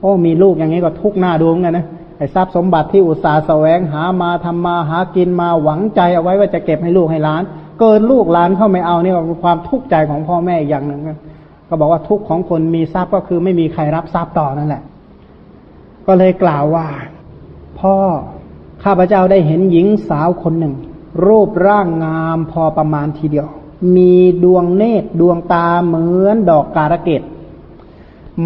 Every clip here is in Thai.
โอ้มีลูกอย่างนี้ก็ทุกหน้าดูเหมือนกันนะไอ้ทรัพย์สมบัติที่อุตสาห์แสวงหามาทำมาหากินมาหวังใจเอาไว้ว่าจะเก็บให้ลูกให้หลาน เกินลูกหลานเข้าไม่เอานี่ก็ความทุกข์ใจของพ่อแม่อีกอย่างหนึ่งก็บอกว่าทุกข์ของคนมีทรัพย์ก็คือไม่มีใครรับทรัพย์ต่อนั่นแหละ ก็เลยกล่าวว่า พ่อข้าพเจ้าได้เห็นหญิงสาวคนหนึ่ง รูปร่างงามพอประมาณทีเดียว มีดวงเนตรดวงตาเหมือนดอกการะเกด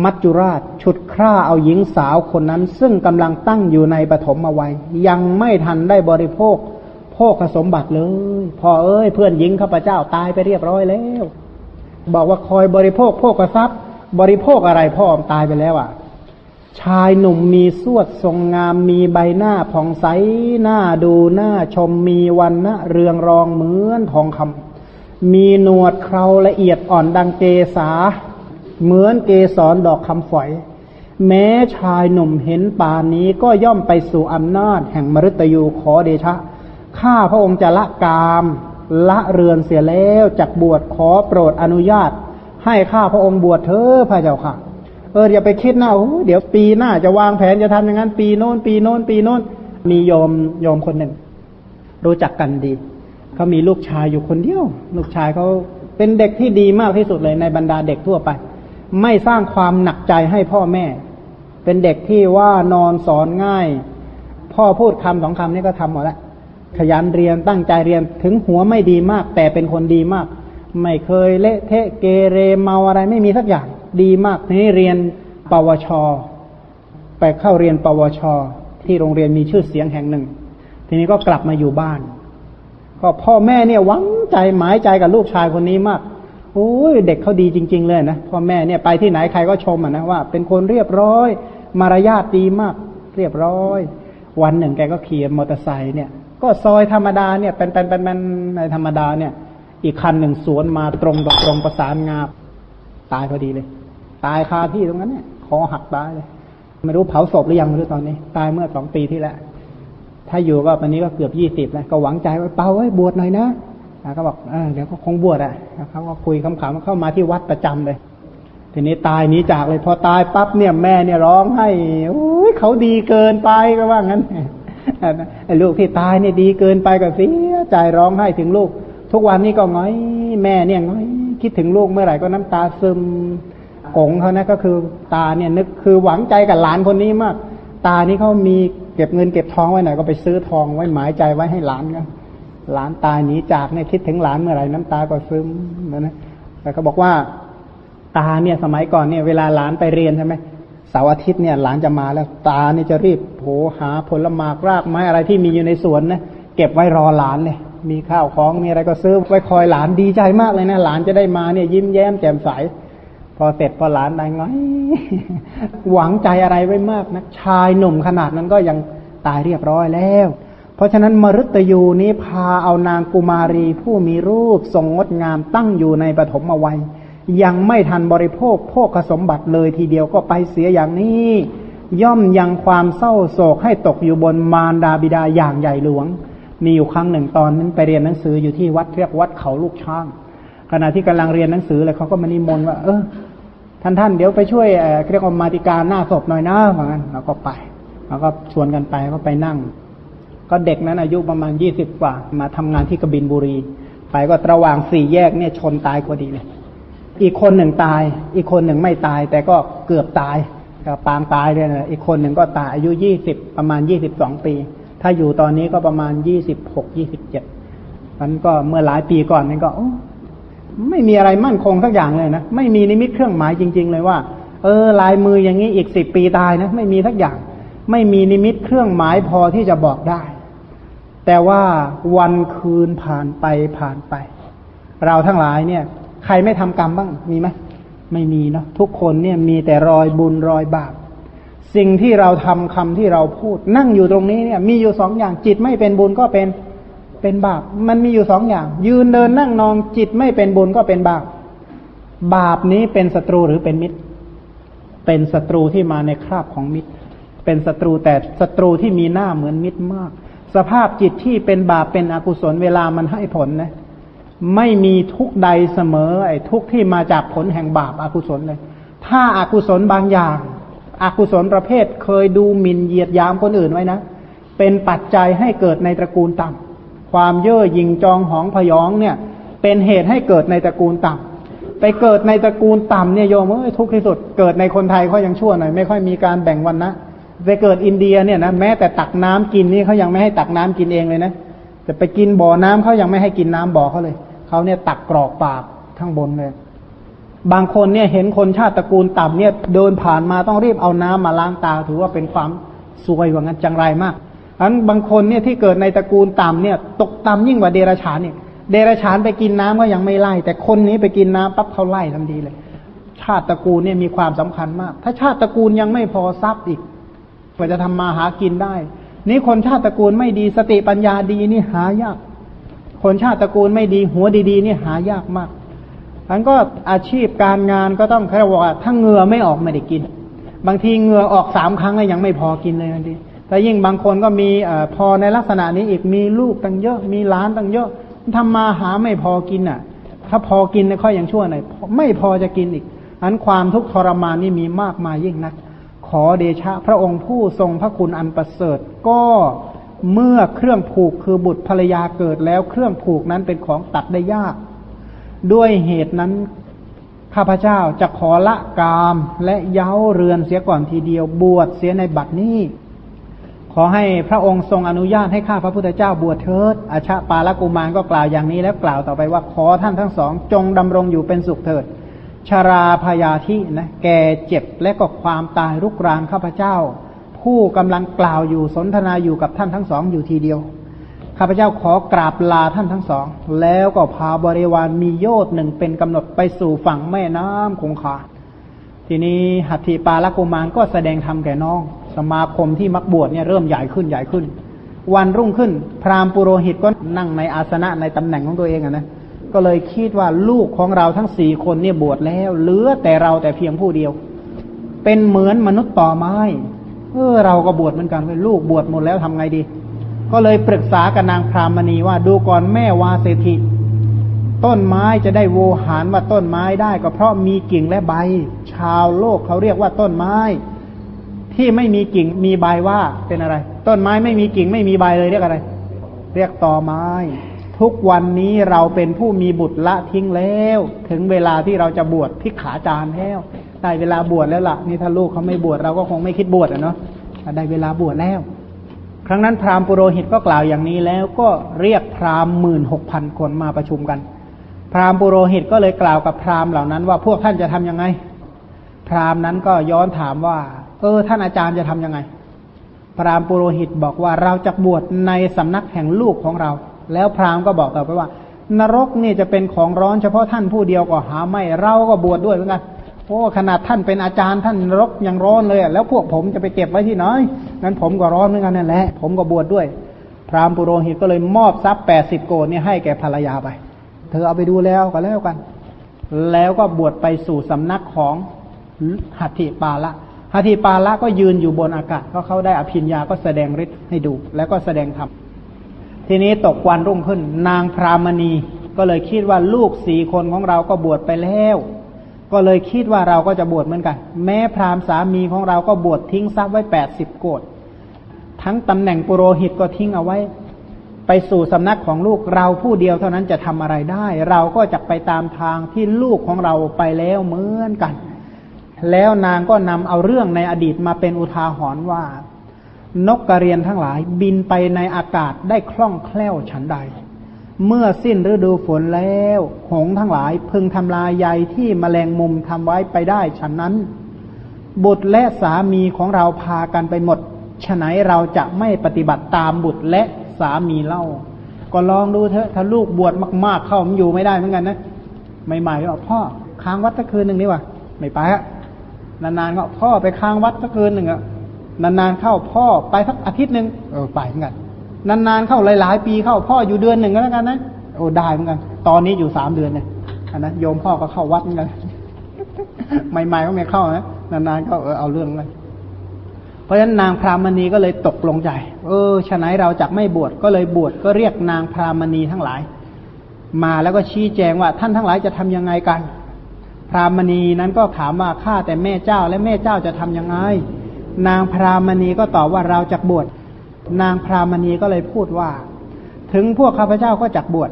มัจจุราชฉุดคร่าเอาหญิงสาวคนนั้น ซึ่งกำลังตั้งอยู่ในปฐมวัย ยังไม่ทันได้บริโภคโภคสมบัติเลย พอเอ้ยเพื่อนหญิงข้าพเจ้าตายไปเรียบร้อยแล้ว บอกว่าคอยบริโภคโภคทรัพย์ บริโภคอะไรพ่ออมตายไปแล้วอะ ชายหนุ่มมีสวดทรงงามมีใบหน้าผ่องใสหน้าดูหน้าชมมีวันนะเรืองรองเหมือนทองคำมีหนวดเคราละเอียดอ่อนดังเกษา เหมือนเกสรดอกคำฝอย แม้ชายหนุ่มเห็นป่านนี้ก็ย่อมไปสู่อำนาจแห่งมฤตยูขอเดชะ ข้าพระองค์จะละกามละเรือนเสียแล้วจักบวชขอโปรดอนุญาต ให้ข้าพระองค์บวชเถอะพระเจ้าค่ะ เอออย่าไปคิดนะโอ้เดี๋ยวปีหน้าจะวางแผนจะทำอย่างนั้น ปีโน้น ปีโน้น ปีโน้น มีโยมโยมคนหนึ่ง รู้จักกันดีเขามีลูกชายอยู่คนเดียว ลูกชายเขาเป็นเด็กที่ดีมากที่สุดเลยในบรรดาเด็กทั่วไป ไม่สร้างความหนักใจให้พ่อแม่ เป็นเด็กที่ว่านอนสอนง่าย พ่อพูดคำสองคำนี้ก็ทำหมดแล้วขยันเรียนตั้งใจเรียนถึงหัวไม่ดีมาก แต่เป็นคนดีมาก ไม่เคยเละเทะเกเรเมาอะไรไม่มีสักอย่างดีมากทีนี้เรียนปวช ไปเข้าเรียนปวช ที่โรงเรียนมีชื่อเสียงแห่งหนึ่ง ทีนี้ก็กลับมาอยู่บ้าน ก็พ่อแม่เนี่ยหวังใจหมายใจกับลูกชายคนนี้มาก โอ้ยเด็กเขาดีจริง ๆ เลยนะพ่อแม่เนี่ยไปที่ไหนใครก็ชมอะนะว่า เป็นคนเรียบร้อย มารยาทดีมาก เรียบร้อย วันหนึ่งแกก็ขี่มอเตอร์ไซค์เนี่ย ก็ซอยธรรมดาเนี่ยเป็นเป็นเป็นในธรรมดาเนี่ย อีกคันหนึ่งสวนมาตรงต่อตรงประสานงาตายพอดีเลย ตายคาที่ตรงนั้นเนี่ยคอหักตายเลย ไม่รู้เผาศพหรือยังไม่รู้ตอนนี้ ตายเมื่อสองปีที่แล้วถ้าอยู่ก็ตอนนี้ก็เกือบยี่สิบแล้วก็หวังใจว่าเป่าไว้บวชหน่อยนะ เขาบอกเออเดี๋ยวก็คงบวชอะเขาก็คุยคำๆเข้ามาที่วัดประจำเลย ทีนี้ตายหนีจากเลย พอตายปั๊บเนี่ยแม่เนี่ยร้องให้โอ้ยเขาดีเกินไปก็ว่างั้นไอ้ลูกที่ตายเนี่ยดีเกินไปก็เสียใจร้องให้ถึงลูก ทุกวันนี้ก็ง้อยแม่เนี่ยง้อยคิดถึงลูกเมื่อไหร่ก็น้ำตาซึมกงเขานะก็คือตาเนี่ยนึกคือหวังใจกับหลานคนนี้มาก ตานี่เขามีเก็บเงินเก็บทองไว้ไหนก็ไปซื้อทองไว้หมายใจไว้ให้หลานกัน หลานตายหนีจากเนี่ยคิดถึงหลานเมื่อไหร่น้ำตาก็ซึมนะนะแต่เขาบอกว่าตาเนี่ยสมัยก่อนเนี่ยเวลาหลานไปเรียนใช่ไหมเสาร์อาทิตย์เนี่ยหลานจะมาแล้วตาเนี่ยจะรีบโผหาผลไม้รากไม้อะไรที่มีอยู่ในสวนนะเก็บไว้รอหลานเลยมีข้าวของมีอะไรก็ซื้อไว้คอยหลานดีใจมากเลยนะหลานจะได้มาเนี่ยยิ้มแย้มแจ่มใส พอเสร็จพอหลานได้ไงหวังใจอะไรไว้มากนะชายหนุ่มขนาดนั้นก็ยังตายเรียบร้อยแล้ว เพราะฉะนั้นมรุตยูนี้พาเอานางกุมารีผู้มีรูปทรงงดงามตั้งอยู่ในปฐมวัย ยังไม่ทันบริโภคโภคสมบัติเลยทีเดียวก็ไปเสียอย่างนี้ ย่อมยังความเศร้าโศกให้ตกอยู่บนมารดาบิดาอย่างใหญ่หลวง มีอยู่ครั้งหนึ่งตอนนั้นไปเรียนหนังสืออยู่ที่วัดเรียกวัดเขาลูกช่าง ขณะที่กำลังเรียนหนังสือเลยเขาก็มานิมนต์ว่า เออท่านท่านเดี๋ยวไปช่วยเรียกว่ามาติการหน้าศพหน่อยนะเหมือนกันเราก็ไปเราก็ชวนกันไปก็ไปนั่ง ก็เด็กนั้นอายุประมาณยี่สิบกว่า มาทำงานที่กบินบุรี ไปก็ระหว่างสี่แยกเนี่ยชนตายพอดีเลย อีกคนหนึ่งตาย อีกคนหนึ่งไม่ตาย แต่ก็เกือบตายก็ปางตายเลยนะอีกคนหนึ่งก็ตายอายุยี่สิบประมาณยี่สิบสองปี ถ้าอยู่ตอนนี้ก็ประมาณยี่สิบหกยี่สิบเจ็ดมันก็เมื่อหลายปีก่อนนี่ก็ไม่มีอะไรมั่นคงสักอย่างเลยนะไม่มีนิมิตเครื่องหมายจริง ๆ เลยว่า เออลายมืออย่างนี้อีกสิบปีตายนะไม่มีสักอย่าง ไม่มีนิมิตเครื่องหมายพอที่จะบอกได้ แต่ว่าวันคืนผ่านไปผ่านไป เราทั้งหลายเนี่ย ใครไม่ทำกรรมบ้างมีไหมไม่มีเนาะทุกคนเนี่ยมีแต่รอยบุญรอยบาปสิ่งที่เราทำคำที่เราพูด นั่งอยู่ตรงนี้เนี่ย มีอยู่สองอย่างจิตไม่เป็นบุญก็เป็นเป็นบาป มันมีอยู่สองอย่าง ยืนเดินนั่งนอนจิตไม่เป็นบุญก็เป็นบาป บาปนี้เป็นศัตรูหรือเป็นมิตร เป็นศัตรูที่มาในคราบของมิตร เป็นศัตรูแต่ศัตรูที่มีหน้าเหมือนมิตรมาก สภาพจิตที่เป็นบาปเป็นอกุศลเวลามันให้ผลนะ ไม่มีทุกใดเสมอ ไอ้ทุกที่มาจากผลแห่งบาปอากุศลเลย ถ้าอากุศลบางอย่างอกุศลประเภทเคยดูหมิ่นเหยียดยามคนอื่นไว้นะ เป็นปัจจัยให้เกิดในตระกูลต่ำความเย่อหยิ่งจองหองพยองเนี่ย เป็นเหตุให้เกิดในตระกูลต่ำไปเกิดในตระกูลต่ำเนี่ยโยมเอ้ยทุกข์ที่สุดเกิดในคนไทยเขายังชั่วหน่อยไม่ค่อยมีการแบ่งวันนะ ไปเกิดอินเดียเนี่ยนะแม้แต่ตักน้ำกินนี่เขายังไม่ให้ตักน้ำกินเองเลยนะจะไปกินบ่อน้ำเขายังไม่ให้กินน้ำบ่อเขาเลยเขาเนี่ยตักกรอกปากข้างบนเลยบางคนเนี่ยเห็นคนชาติตระกูลต่ำเนี่ยเดินผ่านมาต้องรีบเอาน้ำมาล้างตา ถือว่าเป็นความสวยว่างั้นจังไรมากอันบางคนเนี่ยที่เกิดในตระกูลต่ำเนี่ย ตกต่ำยิ่งกว่าเดรัจฉานเนี่ยเดรัจฉานไปกินน้ำก็ยังไม่ไล่ แต่คนนี้ไปกินน้ำปั๊บเขาไล่ทันทีเลย ชาติตระกูลเนี่ยมีความสำคัญมาก ถ้าชาติตระกูลยังไม่พอทรัพย์อีก ว่าจะทำมาหากินได้ นี่คนชาติตระกูลไม่ดีสติปัญญาดีนี่หายาก คนชาติตระกูลไม่ดีหัวดีๆนี่หายากมากอันก็อาชีพการงานก็ต้องแค่ว่าถ้าเหงื่อไม่ออกไม่ได้กิน บางทีเหงื่อออกสามครั้งแล้วยังไม่พอกินเลยทีแต่ยิ่งบางคนก็มีอพอในลักษณะนี้อีกมีลูกตั้งเยอะ มีล้านตั้งเยอะทำมาหาไม่พอกินอะ ถ้าพอกินค่อยยังชั่วหน่อยไม่พอจะกินอีกอันความทุกข์ทรมานนี่มีมากมายยิ่งนัก ขอเดชะพระองค์ผู้ทรงพระคุณอันประเสริฐ ก็เมื่อเครื่องผูกคือบุตรภรรยาเกิดแล้วเครื่องผูกนั้นเป็นของตัดได้ยาก ด้วยเหตุนั้นข้าพเจ้าจะขอละกามและเย้าเรือนเสียก่อนทีเดียวบวชเสียในบัดนี้ ขอให้พระองค์ทรงอนุญาตให้ข้าพระพุทธเจ้าบวชเถิดอาชาปาลกุมารก็กล่าวอย่างนี้แล้วกล่าวต่อไปว่าขอท่านทั้งสองจงดำรงอยู่เป็นสุขเถิด ชาราพยาธินะแก่เจ็บและก็ความตายรุกรานข้าพเจ้า ผู้กำลังกล่าวอยู่สนทนาอยู่กับท่านทั้งสองอยู่ทีเดียวข้าพเจ้าขอกราบลาท่านทั้งสอง แล้วก็พาบริวารมีโยชน์หนึ่งเป็นกำหนดไปสู่ฝั่งแม่น้ำคงคาทีนี้หัตถีปาลกุมารก็แสดงธรรมแก่น้อง สมาคมที่มักบวชเนี่ยเริ่มใหญ่ขึ้นใหญ่ขึ้น วันรุ่งขึ้น พราหมณ์ปุโรหิตก็นั่งในอาสนะในตำแหน่งของตัวเองอะนะ ก็เลยคิดว่าลูกของเราทั้งสี่คนเนี่ยบวชแล้ว เหลือแต่เราแต่เพียงผู้เดียว เป็นเหมือนมนุษย์ต่อไม้เออเราก็บวชเหมือนกันลูกบวชหมดแล้วทำไงดี ก็เลยปรึกษากับนางพรามณีว่าดูก่อนแม่วาเศรษฐีต้นไม้จะได้โวหารว่าต้นไม้ได้ก็เพราะมีกิ่งและใบ ชาวโลกเขาเรียกว่าต้นไม้ ที่ไม่มีกิ่งมีใบว่าเป็นอะไร ต้นไม้ไม่มีกิ่งไม่มีใบเลยเรียกอะไร เรียกตอไม้ ทุกวันนี้เราเป็นผู้มีบุตรละทิ้งแล้ว ถึงเวลาที่เราจะบวชพิกขาจารแล้วได้เวลาบวชแล้วล่ะนี่ถ้าลูกเขาไม่บวชเราก็คงไม่คิดบวชอะเนาะได้เวลาบวชแล้ว ครั้งนั้นพราหมณ์ปุโรหิตก็กล่าวอย่างนี้แล้วก็เรียกพราหมณ์หมื่นหกพันคนมาประชุมกัน พราหมณ์ปุโรหิตก็เลยกล่าวกับพราหมณ์เหล่านั้นว่าพวกท่านจะทํำยังไง พราหมณ์นั้นก็ย้อนถามว่า เออ ท่านอาจารย์จะทํำยังไง พราหมณ์ปุโรหิตบอกว่าเราจะบวชในสำนักแห่งลูกของเรา แล้วพราหมณ์ก็บอกต่อไปว่า นรกนี่จะเป็นของร้อนเฉพาะท่านผู้เดียวก็หาไม่เราก็บวชดด้วยเหมือนกันโอ้ขนาดท่านเป็นอาจารย์ท่านรกยังร้อนเลยแล้วพวกผมจะไปเก็บไว้ที่ไหนนั้นผมก็ร้อนเหมือนกันนั่นแหละผมก็บวชดด้วย พราหมณ์ปุโรหิตก็เลยมอบทรัพย์แปดสิบโกดนี่ให้แก่ภรรยาไป เธอเอาไปดูแล้วก็แล้วกัน แล้วก็บวชไปสู่สำนักของหัตถิปาละหัตถิปาละก็ยืนอยู่บนอากาศก็เขาได้อภิญญาก็แสดงฤทธิ์ให้ดู แล้วก็แสดงธรรม ทีนี้ตกวันรุ่งขึ้น นางพรามณี ก็เลยคิดว่าลูกสี่คนของเราก็บวชไปแล้ว ก็เลยคิดว่าเราก็จะบวชเหมือนกัน แม้พราหมณ์สามีของเราก็บวชทิ้งทรัพย์ไว้แปดสิบโกดทั้งตำแหน่งปุโรหิตก็ทิ้งเอาไว้ ไปสู่สำนักของลูกเราผู้เดียวเท่านั้นจะทำอะไรได้ เราก็จะไปตามทางที่ลูกของเราไปแล้วเหมือนกัน แล้วนางก็นำเอาเรื่องในอดีตมาเป็นอุทาหรณ์ว่า นกกระเรียนทั้งหลายบินไปในอากาศได้คล่องแคล่วฉันใด เมื่อสิ้นฤดูฝนแล้ว หงทั้งหลายพึงทำลายใยที่มแมลงมุมทำไว้ไปได้ฉันนั้น บุตรและสามีของเราพากันไปหมดฉะไหนเราจะไม่ปฏิบัติตามบุตรและสามีเล่า ก็ลองดูเถอะถ้าลูกบวชมาก ๆ เข้ามันอยู่ไม่ได้เหมือนกันนะใหม่ๆก็พ่อค้างวัดสักคืนหนึ่งนี่วะไม่ไปฮะนานๆก็พ่อไปค้างวัดสักคืนหนึ่งอะ นานๆเข้าพ่อไปสักอาทิตย์หนึ่งเออไปเหมือนกันนานๆเข้าหลายๆ ปีเข้าพ่ออยู่เดือนหนึ่งก็แล้วกันนะโอ้ได้เหมือนกัน ตอนนี้อยู่สามเดือนเนี่ยอันนั้นโยมพ่อก็เข้าวัดเหมือนกันใหม่ๆก็ไม่เข้านะนานๆเข้าเออเอาเรื่องเลยเพราะฉะนั้นนางพรามณีก็เลยตกลงใจ เออฉะนั้นเราจะไม่บวชก็เลยบวชก็เรียกนางพรามณีทั้งหลาย มาแล้วก็ชี้แจงว่าท่านทั้งหลายจะทำยังไงกันพพรามณีนั้นก็ถามว่าข้าแต่แม่เจ้าและแม่เจ้าจะทํำยังไง นางพรามณีก็ตอบว่าเราจะบวช นางพรามณีก็เลยพูดว่า ถึงพวกข้าพเจ้าก็จักบวช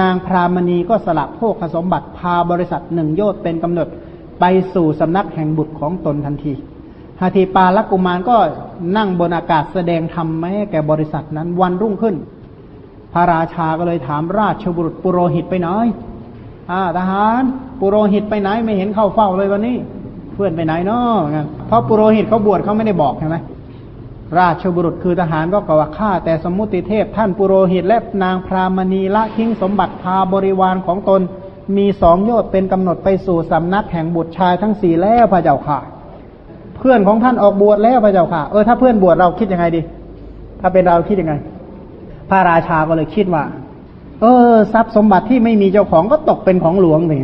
นางพรามณีก็สละพวกสมบัติพาบริษัทหนึ่งโยชน์เป็นกำหนดไปสู่สำนักแห่งบุตรของตนทันทีหาทีปาลกุมารก็นั่งบนอากาศแสดงธรรมให้แก่บริษัทนั้นวันรุ่งขึ้น พระราชาก็เลยถามราชบุรุษปุโรหิตไปไหนอ่าทหารปุโรหิตไปไหนไม่เห็นเข้าเฝ้าเลยวันนี้ พื่อนไปไหนเนาะงั้นเพราะปุโรหิตเขาบวชเขาไม่ได้บอกใช่ไหมราชบุรุษคือทหารก็กล่าวว่าข้าแต่สมุติเทพท่านปุโรหิตและนางพรามณีละทิ้งสมบัติพาบริวารของตน มีสองโยชน์เป็นกำหนดไปสู่สำนักแห่งบุตรชายทั้งสี่แล้วพระเจ้าค่ะ เพื่อนของท่านออกบวชแล้วพระเจ้าค่ะ เออถ้าเพื่อนบวชเราคิดยังไงดี ถ้าเป็นเราคิดยังไง พระราชาก็เลยคิดว่า เออ ทรัพย์สมบัติที่ไม่มีเจ้าของก็ตกเป็นของหลวงนี่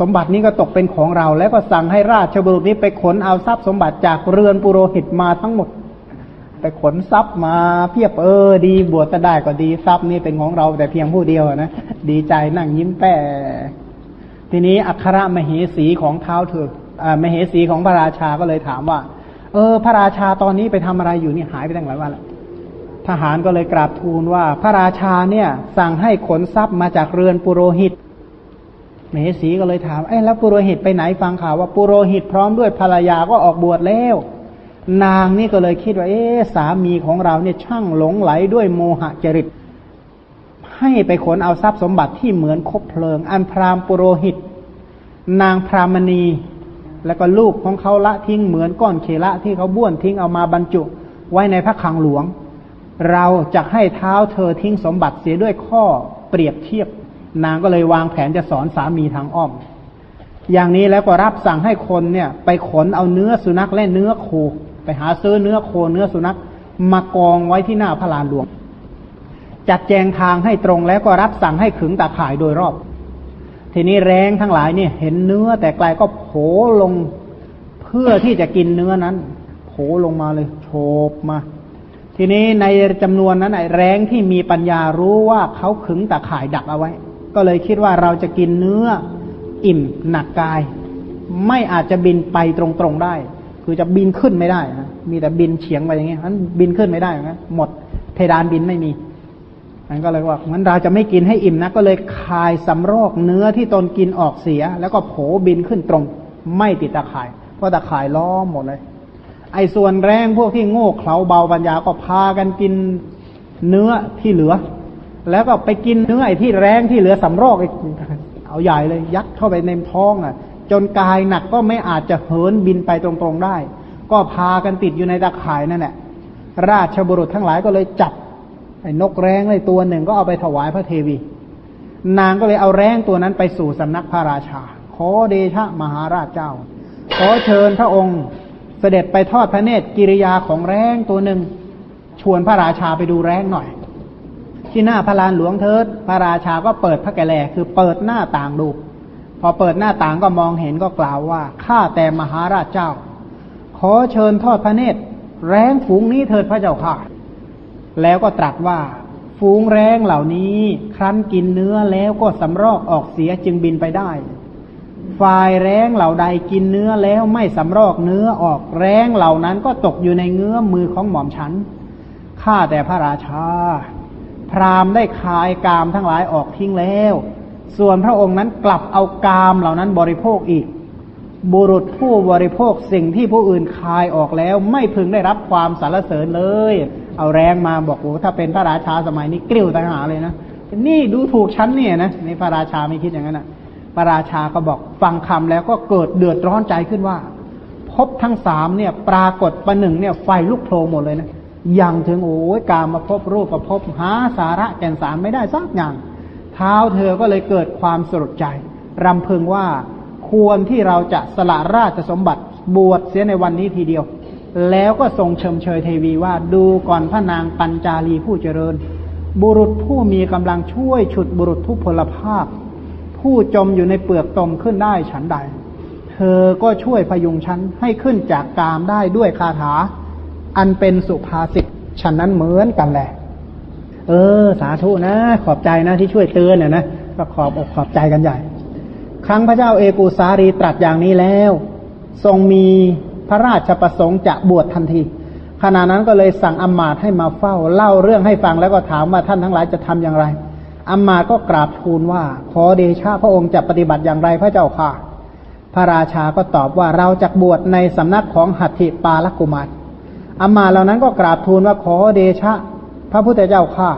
สมบัตินี้ก็ตกเป็นของเรา แล้วก็สั่งให้ราชบุรุษนี้ไปขนเอาทรัพย์สมบัติจากเรือนปุโรหิตมาทั้งหมด ไปขนทรัพย์มาเพียบเออ ดีบวชจะได้ก็ดีทรัพย์นี่เป็นของเราแต่เพียงผู้เดียวนะดีใจนั่งยิ้มแป้ทีนี้อัครมเหสีของเท้าเถอมเหสีของพระราชาก็เลยถามว่า เออ พระราชาตอนนี้ไปทำอะไรอยู่นี่หายไปตั้งหลายวันแล้วทหารก็เลยกราบทูลว่า พระราชาเนี่ย สั่งให้ขนทรัพย์มาจากเรือนปุโรหิต มเหสีก็เลยถามเอ้แล้วปุโรหิตไปไหนฟังข่าวว่าปุโรหิตพร้อมด้วยภรรยาก็ออกบวชแล้ว นางนี่ก็เลยคิดว่า เอ๊สามีของเราเนี่ยช่างหลงไหลด้วยโมหะจริต ให้ไปขนเอาทรัพย์สมบัติที่เหมือนคบเพลิง อันพรามปุโรหิต นางพรามณี แล้วก็ลูกของเขาละทิ้งเหมือนก้อนเคละที่เขาบ้วนทิ้งเอามาบรรจุ ไว้ในพระคลังหลวง เราจะให้เท้าเธอทิ้งสมบัติเสียด้วยข้อเปรียบเทียบ นางก็เลยวางแผนจะสอนสามีทางอ้อม อย่างนี้แล้วก็รับสั่งให้คนเนี่ย ไปขนเอาเนื้อสุนัขและเนื้อโค ไปหาซื้อเนื้อโคเนื้อสุนัขมากองไว้ที่หน้าพระลานหลวง จัดแจงทางให้ตรงแล้วก็รับสั่งให้ขึงตาข่ายโดยรอบ ทีนี้แรงทั้งหลายเนี่ยเห็นเนื้อแต่ไกลก็โผลงเพื่อที่จะกินเนื้อนั้นโผลงมาเลยโฉบมา ทีนี้ในจำนวนนั้นไอ้แรงที่มีปัญญารู้ว่าเขาขึงตาข่ายดักเอาไว้ ก็เลยคิดว่าเราจะกินเนื้ออิ่มหนักกาย ไม่อาจจะบินไปตรงๆได้ คือจะบินขึ้นไม่ได้นะมีแต่บินเฉียงไปอย่างเงี้ยมันบินขึ้นไม่ได้นะหมดเพดานบินไม่มีมันก็เลยว่ามันเราจะไม่กินให้อิ่มนะก็เลยคายสำรอกเนื้อที่ตนกินออกเสีย แล้วก็โผบินขึ้นตรง ไม่ติดตะข่าย เพราะตะข่ายล้อมหมดเลย ไอ้ส่วนแรงพวกที่โง่เขลาเบาปัญญาก็พากันกินเนื้อที่เหลือ แล้วก็ไปกินเนื้อไอ้ที่แรงที่เหลือสำรอกเอาใหญ่เลยยัดเข้าไปในท้องอะ จนกายหนักก็ไม่อาจจะเหินบินไปตรงๆได้ ก็พากันติดอยู่ในตะข่ายนั่นแหละราชบุรุษทั้งหลายก็เลยจับไอ้นกแร้งเลยตัวหนึ่งก็เอาไปถวายพระเทวี นางก็เลยเอาแร้งตัวนั้นไปสู่สำนักพระราชา ขอเดชะมหาราชเจ้า ขอเชิญพระองค์เสด็จไปทอดพระเนตรกิริยาของแร้งตัวหนึ่งชวนพระราชาไปดูแร้งหน่อย ที่หน้าพระลานหลวงเทิดพระราชาก็เปิดพระแกแลคือเปิดหน้าต่างดู พอเปิดหน้าต่างก็มองเห็นก็กล่าวว่าข้าแต่มหาราชเจ้า ขอเชิญทอดพระเนตร แรงฝูงนี้เถิดพระเจ้าค่ะ แล้วก็ตรัสว่าฝูงแรงเหล่านี้ ครั้นกินเนื้อแล้วก็สำรอกออกเสียจึงบินไปได้ฝ่ายแรงเหล่าใดกินเนื้อแล้วไม่สำรอกเนื้อออกแรงเหล่านั้นก็ตกอยู่ในเงื้อมือของหม่อมฉันข้าแต่พระราชา พรามได้คายกามทั้งหลายออกทิ้งแล้ว ส่วนพระองค์นั้นกลับเอากามเหล่านั้นบริโภคอีก บุรุษผู้บริโภคสิ่งที่ผู้อื่นคายออกแล้ว ไม่พึงได้รับความสรรเสริญเลย เอาแรงมาบอกโอ้ถ้าเป็นพระราชาสมัยนี้กลิ้วต่างหาเลยนะนี่ดูถูกฉันเนี่ยนะในพระราชาไม่คิดอย่างนั้นนะพระราชาก็บอกฟังคำแล้วก็เกิดเดือดร้อนใจขึ้นว่าพบทั้งสามเนี่ยปรากฏประหนึ่งเนี่ยไฟลุกโผล่หมดเลยนะ ยังถึงโอ้ยการมาพบรูปประพบหาสาระแก่นสารไม่ได้สักอย่าง เท้าเธอก็เลยเกิดความสลดใจ รำพึงว่าควรที่เราจะสละราชสมบัติบวชเสียในวันนี้ทีเดียว แล้วก็ทรงเชิมเชยเทวีว่าดูก่อนพระนางปัญจาลีผู้เจริญ บุรุษผู้มีกำลังช่วยฉุดบุรุษทุพพลภาพ ผู้จมอยู่ในเปลือกตมขึ้นได้ฉันใด เธอก็ช่วยพยุงฉันให้ขึ้นจากกามได้ด้วยคาถา อันเป็นสุภาษิตฉันนั้นเหมือนกันแหละ เออ สาธุนะ ขอบใจนะที่ช่วยเตือนเนี่ยนะก็ขอบอกขอบใจกันใหญ่ ครั้งพระเจ้าเอกูสารีตรัสอย่างนี้แล้ว ทรงมีพระราชประสงค์จะบวชทันทีขณะนั้นก็เลยสั่งอมมาตให้มาเฝ้า เล่าเรื่องให้ฟังแล้วก็ถามว่าท่านทั้งหลายจะทำอย่างไรอมมาตก็กราบทูลว่า ขอเดชะพระองค์จะปฏิบัติอย่างไรพระเจ้าค่ะ พระราชาก็ตอบว่าเราจะบวชในสำนักของหัตถิปาลกุมาร อมมาเหล่านั้นก็กราบทูลว่าขอเดชะ พระพุทธเจ้าข้า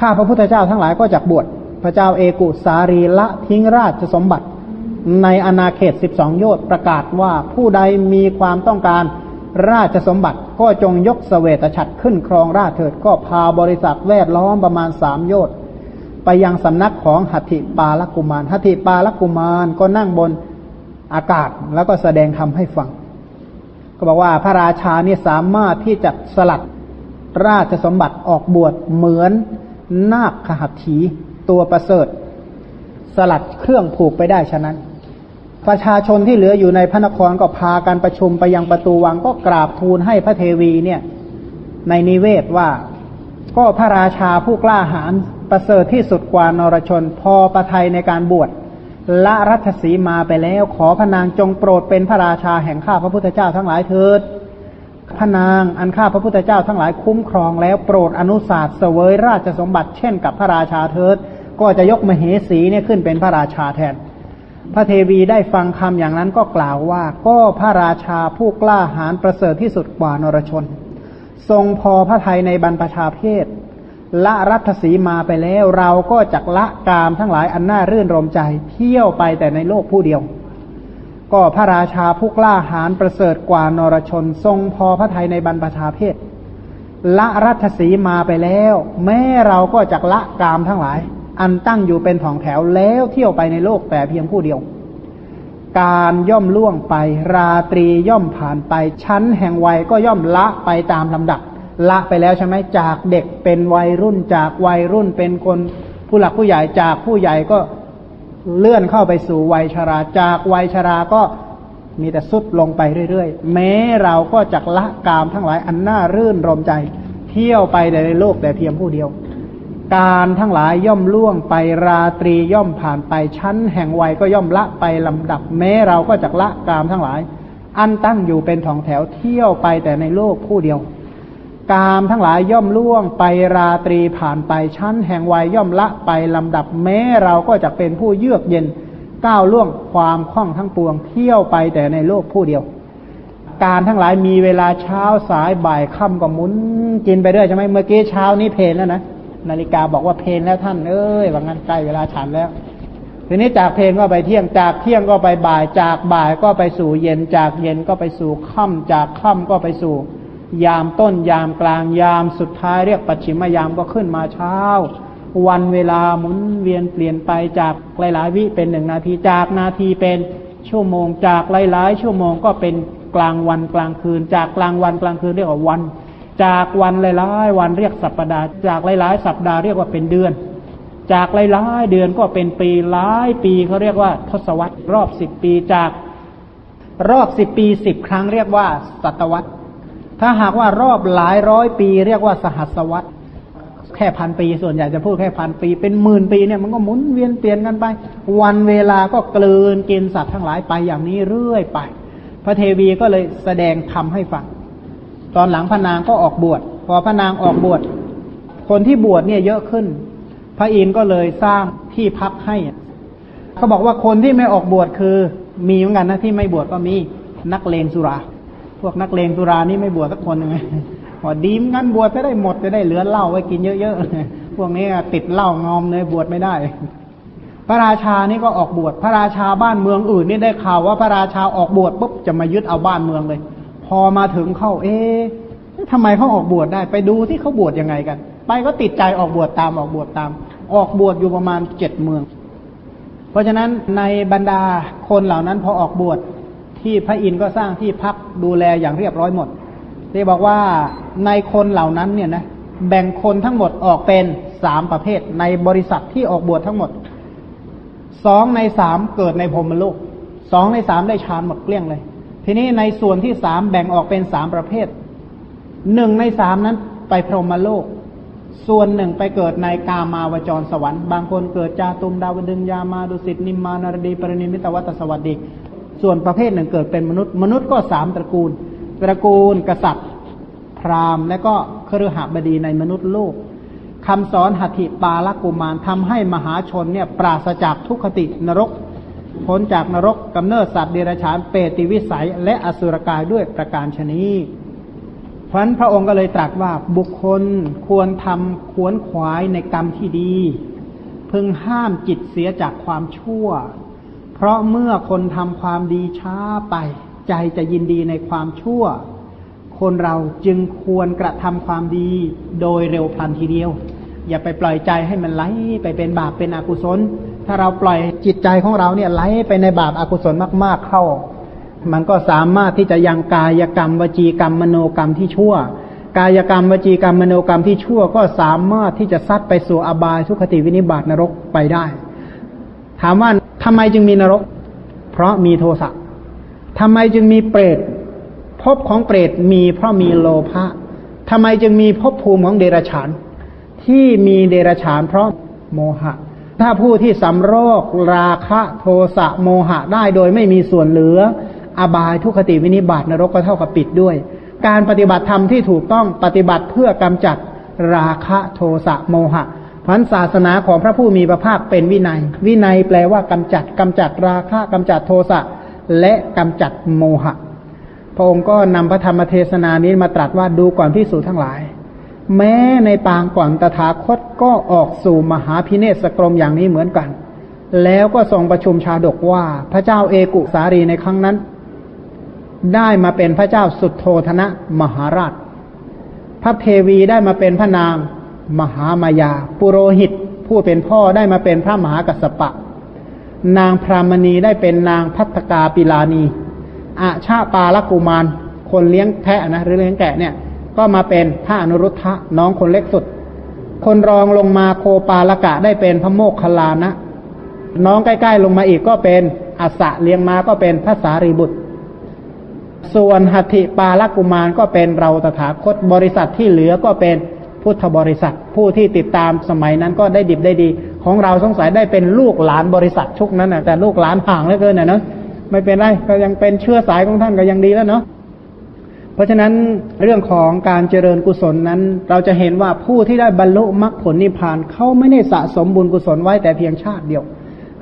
ข้าพระพุทธเจ้าทั้งหลายก็จะบวชพระเจ้าเอกุสารีละทิ้งราชสมบัติ ในอนาเขตสิบสองโยชน์ประกาศว่าผู้ใดมีความต้องการราชสมบัติก็จงยกสเสวตฉัตรขึ้นครองราชเถิดก็พาบริษัทแวดล้อมประมาณสามโยชน์ไปยังสำนักของหัตถิปาลกุมารหัตถิปาลกุมารก็นั่งบนอากาศแล้วก็แสดงธรรมให้ฟัง ก็บอกว่าพระราชานี่สามารถที่จะสลัดราชสมบัติออกบวชเหมือนนาคขหัตถีตัวประเสริฐ สลัดเครื่องผูกไปได้ฉะนั้น ประชาชนที่เหลืออยู่ในพระนครก็พากันประชุมไปยังประตูวังก็กราบทูลให้พระเทวีเนี่ย ในนิเวศว่าก็พระราชาผู้กล้าหาญประเสริฐที่สุดกว่านรชน พอประทัยในการบวช ละรัชสีมาไปแล้ว ขอพระนางจงโปรดเป็นพระราชาแห่งข้าพระพุทธเจ้าทั้งหลายเถิดพระนางอันข้าพระพุทธเจ้าทั้งหลายคุ้มครองแล้วโปรดอนุสาสเสวยราชสมบัติเช่นกับพระราชาเถิด ก็จะยกมเหสีเนี่ยขึ้นเป็นพระราชาแทน พระเทวีได้ฟังคำอย่างนั้นก็กล่าวว่า ก็พระราชาผู้กล้าหาญประเสริฐที่สุดกว่านรชน ทรงพอพระทัยในบรรพชาเพศ ละรัตสีมาไปแล้ว เราก็จักละกามทั้งหลายอันน่ารื่นรมใจ เที่ยวไปแต่ในโลกผู้เดียว ก็พระราชาผู้กล้าหาญประเสริฐกว่านรชน ทรงพอพระทัยในบรรพชาเพศ ละรัตสีมาไปแล้ว แม้เราก็จักละกามทั้งหลาย อันตั้งอยู่เป็นของแถวแล้วเที่ยวไปในโลกแต่เพียงผู้เดียว การย่อมล่วงไป ราตรีย่อมผ่านไปชั้นแห่งวัยก็ย่อมละไปตามลำดับ ละไปแล้วใช่ไหมจากเด็กเป็นวัยรุ่น จากวัยรุ่นเป็นคนผู้หลักผู้ใหญ่จากผู้ใหญ่ก็เลื่อนเข้าไปสู่วัยชราจากวัยชราก็มีแต่สุดลงไปเรื่อยๆ แม้เราก็จักละกามทั้งหลายอันน่ารื่นรมใจ เที่ยวไปในโลกแต่เพียงผู้เดียว การทั้งหลายย่อมล่วงไปราตรีย่อมผ่านไปชั้นแห่งวัยก็ย่อมละไปลำดับ แม้เราก็จักละกามทั้งหลาย อันตั้งอยู่เป็นทองแถวเที่ยวไปแต่ในโลกผู้เดียว กามทั้งหลายย่อมล่วงไปราตรีผ่านไปชั้นแห่งวัยย่อมละไปลำดับแม้เราก็จะเป็นผู้เยือกเย็นก้าวล่วงความคล่องทั้งปวงเที่ยวไปแต่ในโลกผู้เดียว การทั้งหลายมีเวลาเช้าสายบ่ายค่ำก็หมุนกินไปเรื่อยใช่ไหมเมื่อกี้เช้านี้เพลนแล้วนะนาฬิกาบอกว่าเพลนแล้วท่านเอ้ยว่างั้นใกล้เวลาฉันแล้วทีนี้จากเพลนก็ไปเที่ยงจากเที่ยงก็ไปบ่ายจากบ่ายก็ไปสู่เย็นจากเย็นก็ไปสู่ค่ำจากค่ำก็ไปสู่ ยามต้นยามกลางยามสุดท้ายเรียกปัจฉิมยามก็ขึ้นมาเช้า วันเวลาหมุนเวียนเปลี่ยนไปจากหลายๆวิเป็นหนึ่งนาทีจากนาทีเป็นชั่วโมงจากหลายๆชั่วโมงก็เป็นกลางวันกลางคืน จากกลางวันกลางคืนเรียกว่าวัน จากวันหลายๆวันเรียกสัปดาห์ จากหลายๆ สัปดาห์เรียกว่าเป็นเดือน จากหลายๆเดือนก็เป็นปีหลายปีเขาเรียกว่าทศวรรษรอบสิบปีจากรอบสิบปีสิบครั้งเรียกว่าศตวรรษ ถ้าหากว่ารอบหลายร้อยปี เรียกว่าสหัสวรรษแค่พันปี ส่วนใหญ่จะพูดแค่พันปี เป็นหมื่นปีเนี่ยมันก็หมุนเวียนเปลี่ยนกันไป วันเวลาก็กลืนกินสัตว์ทั้งหลายไปอย่างนี้เรื่อยไป พระเทวีก็เลยแสดงทำให้ฟังตอนหลังพระนางก็ออกบวชพอพระนางออกบวชคนที่บวชเนี่ยเยอะขึ้น พระอินทร์ก็เลยสร้างที่พักให้เขาบอกว่าคนที่ไม่ออกบวชคือ มีเหมือนกันนะที่ไม่บวชก็มีนักเลงสุรา พวกนักเลงสุรานี่ไม่บวชสักคนไงพอดีมงั้นบวชจะได้หมดจะได้เหลือเหล้าไว้กินเยอะๆ พวกนี้ติดเหล้างอมเลยบวชไม่ได้ พระราชานี่ก็ออกบวช พระราชาบ้านเมืองอื่นนี่ได้ข่าวว่าพระราชาออกบวชปุ๊บจะมายึดเอาบ้านเมืองเลย พอมาถึงเข้า เอ๊ะทำไมเขาออกบวชได้ ไปดูที่เขาบวชยังไงกัน ไปก็ติดใจออกบวชตามออกบวชตาม ออกบวชอยู่ประมาณเจ็ดเมือง เพราะฉะนั้นในบรรดาคนเหล่านั้นพอออกบวช ที่พระอินทร์ก็สร้างที่พักดูแลอย่างเรียบร้อยหมดที่บอกว่าในคนเหล่านั้นเนี่ยนะแบ่งคนทั้งหมดออกเป็นสามประเภท ในบริษัทที่ออกบวชทั้งหมดสองในสามเกิดในพรมโลกสองในสามได้ฌานหมดเกลี้ยงเลย ทีนี้ในส่วนที่สามแบ่งออกเป็นสามประเภทหนึ่งในสามนั้นไปพรหมโลก ส่วนหนึ่งไปเกิดในกามาวจรสวรรค์ บางคนเกิดจาตุมดาวดึงยามาดุสิตนิมมานารดีปรินิมิตวัตสวัสดิ ส่วนประเภทหนึ่งเกิดเป็นมนุษย์ มนุษย์ก็สามตระกูล ตระกูลกษัตริย์ พราหมณ์ และก็ครหบดีในมนุษย์โลกคำสอนหัตถิปาลกุมารทำให้มหาชนเนี่ยปราศจากทุกขตินรกพ้นจากนรกกำเนิดสัตว์เดรัจฉานเปติวิสัย และอสุรกายด้วยประการชนีพราะนั้นพระองค์ก็เลยตรัสว่าบุคคลควรทำควรขวายในกรรมที่ดี พึงห้ามจิตเสียจากความชั่ว เพราะเมื่อคนทำความดีช้าไป ใจจะยินดีในความชั่ว คนเราจึงควรกระทำความดีโดยเร็วพลันทีเดียว อย่าไปปล่อยใจให้มันไหลไปเป็นบาปเป็นอกุศล ถ้าเราปล่อยจิตใจของเราเนี่ยไหลไปในบาปอากุศลมาก ๆเข้า มันก็สามารถที่จะยังกายกรรมวจีกรรมมโนกรรมที่ชั่ว กายกรรมวจีกรรมมโนกรรมที่ชั่วก็สามารถที่จะซัดไปสู่อบายทุคติวินิบาตนรกไปได้ ถามว่า ทำไมจึงมีนรก เพราะมีโทสะทำไมจึงมีเปรตภพของเปรตมีเพราะมีโลภะทำไมจึงมีภพภูมิของเดรัจฉาน ที่มีเดรัจฉานเพราะโมหะ ถ้าผู้ที่สำโรอกราคะโทสะโมหะได้โดยไม่มีส่วนเหลือ อบายทุคติวินิบาตนรกก็เท่ากับปิดด้วย การปฏิบัติธรรมที่ถูกต้องปฏิบัติเพื่อกำจัดราคะโทสะโมหะ พันศาสนาของพระผู้มีพระภาคเป็นวินัย วินัยแปลว่ากำจัดกำจัดราคะกำจัดโทสะและกำจัดโมหะ พระองค์ก็นำพระธรรมเทศนานี้มาตรัสว่าดูก่อนพิสูจทั้งหลาย แม้ในปางก่อนตถาคตก็ออกสู่มหาพิเนศกรมอย่างนี้เหมือนกัน แล้วก็ทรงประชุมชาดกว่าพระเจ้าเอกุสารีในครั้งนั้น ได้มาเป็นพระเจ้าสุดโทธนะมหาราช พระเทวีได้มาเป็นพระนาง มหามายา ปุโรหิต ผู้เป็นพ่อได้มาเป็นพระมหากัสปะ นางพรามณีได้เป็นนางพัฒกาปิลานีอาชาปาลกุมาร คนเลี้ยงแพะนะหรือเลี้ยงแกะเนี่ย ก็มาเป็นพระอนุรุทธะน้องคนเล็กสุด คนรองลงมาโคปาลกะได้เป็นพระโมกขลานะ น้องใกล้ๆลงมาอีกก็เป็นอัสะเลี้ยงมาก็เป็นพระสารีบุตร ส่วนหัตถิปาลกุมารก็เป็นเราตถาคตบริษัทที่เหลือก็เป็น พุทธบริษัท ผู้ที่ติดตามสมัยนั้นก็ได้ดิบได้ดี ของเราสงสัยได้เป็นลูกหลานบริษัทชุกนั้นนะแต่ลูกหลานห่างเหลือเกินนะเนาะไม่เป็นไรก็ยังเป็นเชื้อสายของท่านก็ยังดีแล้วเนาะเพราะฉะนั้นเรื่องของการเจริญกุศลนั้น เราจะเห็นว่าผู้ที่ได้บรรลุมรรคผลนิพพานเขาไม่ได้สะสมบุญกุศลไว้แต่เพียงชาติเดียว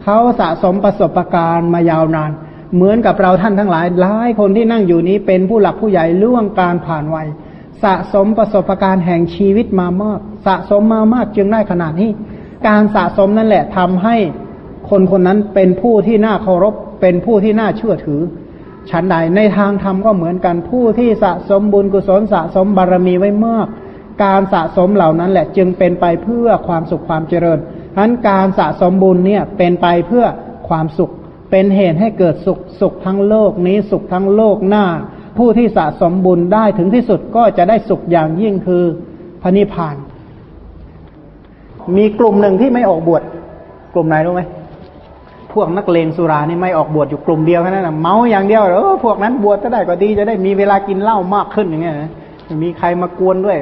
เขาสะสมประสบการณ์มายาวนาน เหมือนกับเราท่านทั้งหลายหลายคนที่นั่งอยู่นี้เป็นผู้หลักผู้ใหญ่ล่วงการผ่านวัย สะสมประสบการณ์แห่งชีวิตมามาก สะสมมามากจึงได้ขนาดนี้ การสะสมนั่นแหละทำให้คนคนนั้นเป็นผู้ที่น่าเคารพ เป็นผู้ที่น่าเชื่อถือ ฉันใดในทางธรรมก็เหมือนกันผู้ที่สะสมบุญกุศลสะสมบารมีไว้มาก การสะสมเหล่านั้นแหละจึงเป็นไปเพื่อความสุขความเจริญฉะนั้นการสะสมบุญเนี่ยเป็นไปเพื่อความสุข เป็นเหตุให้เกิดสุขสุขทั้งโลกนี้สุขทั้งโลกหน้า ผู้ที่สะสมบุญได้ถึงที่สุดก็จะได้สุขอย่างยิ่งคือพระนิพพาน มีกลุ่มหนึ่งที่ไม่ออกบวชกลุ่มไหนรู้ไหมพวกนักเลงสุรานี่ไม่ออกบวชอยู่กลุ่มเดียวแค่นั้นนะเมาอย่างเดียวเออพวกนั้นบวชก็ได้ก็ดีจะได้มีเวลากินเหล้ามากขึ้นอย่างเงี้ยมีใครมากวนด้วย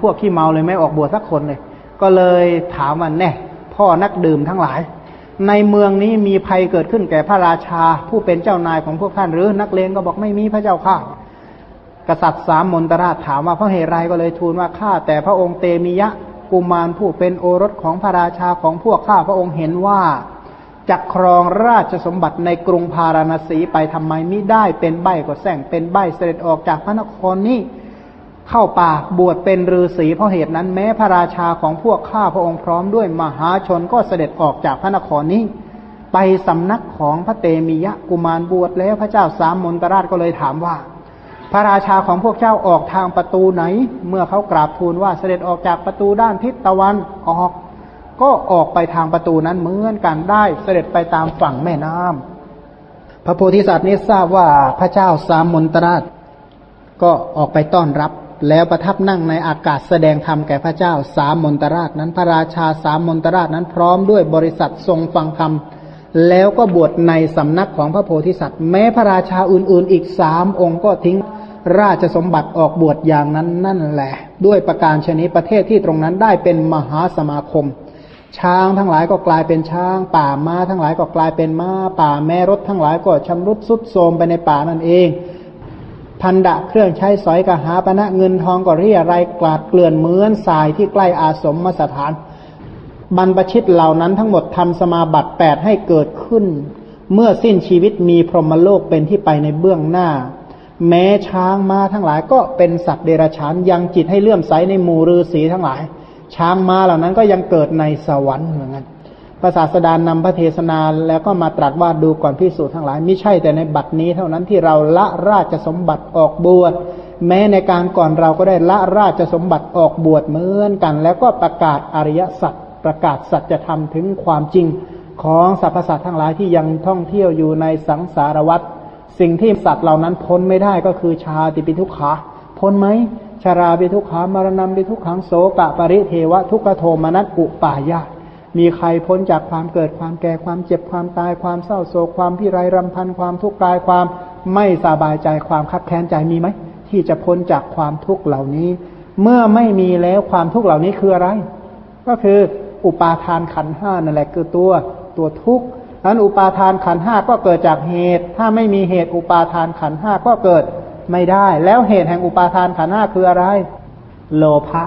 พวกขี้เมาเลยไม่ออกบวชสักคนเลย ก็เลยถามมันแน่พ่อนักดื่มทั้งหลาย ในเมืองนี้มีภัยเกิดขึ้นแก่พระราชา ผู้เป็นเจ้านายของพวกท่านหรือนักเลงก็บอกไม่มีพระเจ้าข้ากษัตริย์สามมนตราชถามว่าเพราะเหตุไรก็เลยทูลว่าข้าแต่พระองค์เตมิยะกุมารผู้เป็นโอรสของพระราชาของพวกข้าพระองค์เห็นว่าจักครองราชสมบัติในกรุงพาราณสีไปทำไมไม่ได้เป็นใบก็แสงเป็นใบเสด็จออกจากพระนครนี้ เข้าป่าบวชเป็นฤาษีเพราะเหตุนั้นแม้พระราชาของพวกข้าพระองค์พร้อมด้วยมหาชนก็เสด็จออกจากพระนครนี้ ไปสำนักของพระเตมียะกุมารบวชแล้วพระเจ้าสามมนตราชก็เลยถามว่า พระราชาของพวกเจ้าออกทางประตูไหน เมื่อเขากราบทูลว่าเสด็จออกจากประตูด้านทิศตะวันออก ก็ออกไปทางประตูนั้นเหมือนกันได้เสด็จไปตามฝั่งแม่น้ำพระโพธิสัตว์นี้ทราบว่าพระเจ้าสามมนตราชก็ออกไปต้อนรับ แล้วประทับนั่งในอากาศแสดงธรรมแก่พระเจ้าสามมนตราชนั้นพระราชาสามมนตราชนั้นพร้อมด้วยบริษัททรงฟังธรรมแล้วก็บวชในสำนักของพระโพธิสัตว์ แม้พระราชาอื่นๆ อีกสามองค์ก็ทิ้งราชสมบัติออกบวชอย่างนั้นนั่นแหละ ด้วยประการชนิดประเทศที่ตรงนั้นได้เป็นมหาสมาคม ช้างทั้งหลายก็กลายเป็นช้าง ป่าม้าทั้งหลายก็กลายเป็นม้า ป่าแม่รถทั้งหลายก็ชำรุดสุดโทรมไปในป่านั่นเอง พันดะเครื่องใช้สอยกหาปณะเงินทองก็เรียไรกลาดเกลื่อนเหมือนทรายที่ใกล้อาสมมสถาน บรรพชิตเหล่านั้นทั้งหมดทำสมาบัติแปดให้เกิดขึ้น เมื่อสิ้นชีวิตมีพรหมโลกเป็นที่ไปในเบื้องหน้า แม้ช้างม้าทั้งหลายก็เป็นสัตว์เดรัจฉานยังจิตให้เลื่อมใสในหมู่ฤาษีทั้งหลาย ช้างม้าเหล่านั้นก็ยังเกิดในสวรรค์เหมือนกัน พระศาสดานนำพระเทศนาแล้วก็มาตรัสว่าดูก่อนพิสูจน์ทั้งหลายไม่ใช่แต่ในบัดนี้เท่านั้นที่เราละราชสมบัติออกบวชแม้ในการก่อนเราก็ได้ละราชสมบัติออกบวชเหมือนกัน แล้วก็ประกาศอริยสัจประกาศสัจธรรมถึงความจริงของสรรพสัตว์ทั้งหลายที่ยังท่องเที่ยวอยู่ในสังสารวัฏสิ่งที่สัตว์เหล่านั้นพ้นไม่ได้ก็คือชาติปิทุกขาพ้นไหมชาราปิทุกขามรณะปิทุกขังโสกะปริเทวะทุกขโทมนัสอุปายาต มีใครพ้นจากความเกิดความแก่ความเจ็บความตายความเศร้าโศกความพิไรรำพันความทุกข์กายความไม่สบายใจความคับแค้นใจมีไหมที่จะพ้นจากความทุกข์เหล่านี้ เมื่อไม่มีแล้วความทุกข์เหล่านี้คืออะไร ก็คืออุปาทานขันห้านั่นแหละคือตัวตัวทุกข์นั้นอุปาทานขันห้าก็เกิดจากเหตุ ถ้าไม่มีเหตุอุปาทานขันห้าก็เกิดไม่ได้ แล้วเหตุแห่งอุปาทานขันห้าคืออะไร โลภะ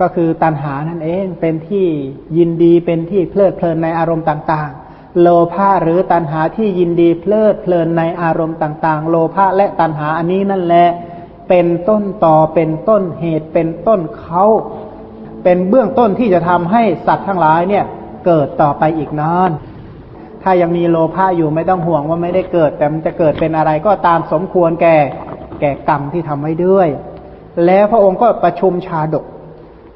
ก็คือตัณหานั่นเองเป็นที่ยินดีเป็นที่เพลิดเพลินในอารมณ์ต่างๆ โลภะหรือตัณหาที่ยินดีเพลิดเพลินในอารมณ์ต่าง ๆ โลภะและตัณหาอันนี้นั่นแหละเป็นต้นต่อเป็นต้นเหตุเป็นต้นเขาเป็นเบื้องต้นที่จะทำให้สัตว์ทั้งหลายเนี่ยเกิดต่อไปอีกนาน ถ้ายังมีโลภะอยู่ไม่ต้องห่วงว่าไม่ได้เกิด แต่มันจะเกิดเป็นอะไรก็ตามสมควรแก่แก่กรรมที่ทำไว้ด้วย แล้วพระองค์ก็ประชุมชาดก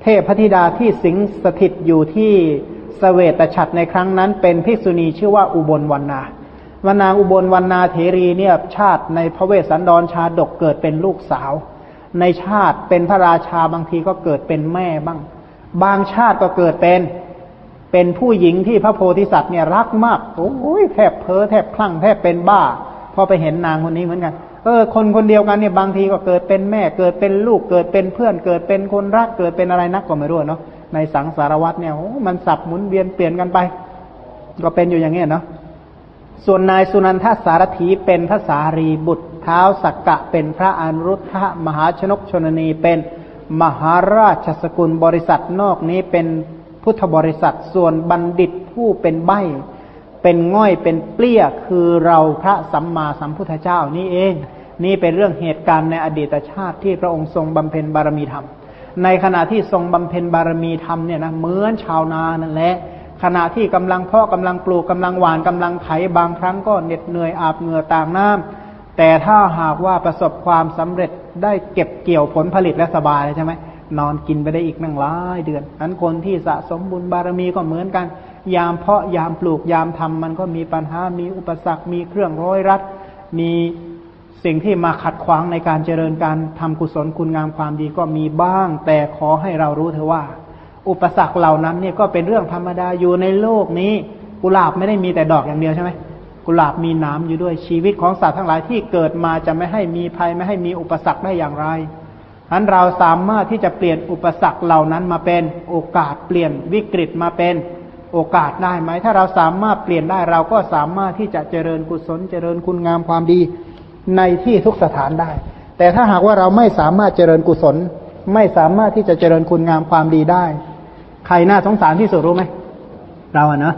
เทพธิดาที่สิงสถิตอยู่ที่สเวตฉัตรในครั้งนั้นเป็นภิกษุณีชื่อว่าอุบลวันนาวนาอุบลวันนาเทรีเนี่ยชาติในพระเวสสันดรชาดกเกิดเป็นลูกสาว ในชาติเป็นพระราชาบางทีก็เกิดเป็นแม่บ้าง บางชาติก็เกิดเป็นเป็นผู้หญิงที่พระโพธิสัตว์เนี่ยรักมากโอ้ยแทบเพ้อแทบคลั่งแทบเป็นบ้าพอไปเห็นนางคนนี้เหมือนกันเออคนคนเดียวกันเนี่ยบางทีก็เกิดเป็นแม่เกิดเป็นลูกเกิดเป็นเพื่อนเกิดเป็นคนรักเกิดเป็นอะไรนักก็ไม่รู้เนาะในสังสารวัตเนี่ยโอ้มันสับหมุนเวียนเปลี่ยนกันไป ก็เป็นอยู่อย่างเงี้ยเนาะส่วนนายสุนันทสารถีเป็นพระสารีบุตรเท้าสักกะเป็นพระอนุรุทธะมหาชนกชนนีเป็นมหาราชสกุลบริษัทนอกนี้เป็นพุทธบริษัทส่วนบัณฑิตผู้เป็นใบ เป็นง่อยเป็นเปลี้ยคือเราพระสัมมาสัมพุทธเจ้านี่เอง นี่เป็นเรื่องเหตุการณ์ในอดีตชาติที่พระองค์ทรงบำเพ็ญบารมีธรรม ในขณะที่ทรงบำเพ็ญบารมีธรรมเนี่ยนะเหมือนชาวนานั่นแหละขณะที่กำลังเพาะกำลังปลูกกำลังหวานกำลังไถบางครั้งก็เหน็ดเหนื่อยอาบเหงื่อต่างน้ำแต่ถ้าหากว่าประสบความสำเร็จได้เก็บเกี่ยวผลผลิตและสบายใช่ไหมนอนกินไปได้อีกนั่งหลายเดือนนั้นคนที่สะสมบุญบารมีก็เหมือนกัน ยามเพาะยามปลูกยามทำมันก็มีปัญหา มีอุปสรรค มีเครื่องร้อยรัด มีสิ่งที่มาขัดขวางในการเจริญการทำกุศลคุณงามความดีก็มีบ้าง แต่ขอให้เรารู้เถอะว่า อุปสรรคเหล่านั้นเนี่ยก็เป็นเรื่องธรรมดาอยู่ในโลกนี้ กุหลาบไม่ได้มีแต่ดอกอย่างเดียวใช่ไหมกุหลาบมีน้ำอยู่ด้วยชีวิตของสัตว์ทั้งหลายที่เกิดมาจะไม่ให้มีภัยไม่ให้มีอุปสรรคได้อย่างไรฉะนั้นเราสามารถที่จะเปลี่ยนอุปสรรคเหล่านั้นมาเป็นโอกาสเปลี่ยนวิกฤตมาเป็น โอกาสได้ไหม ถ้าเราสามารถเปลี่ยนได้เราก็สามารถที่จะเจริญกุศลเจริญคุณงามความดีในที่ทุกสถานได้ แต่ถ้าหากว่าเราไม่สามารถเจริญกุศล ไม่สามารถที่จะเจริญคุณงามความดีได้ ใครน่าสงสารที่สุดรู้ไหมเราอะเนาะ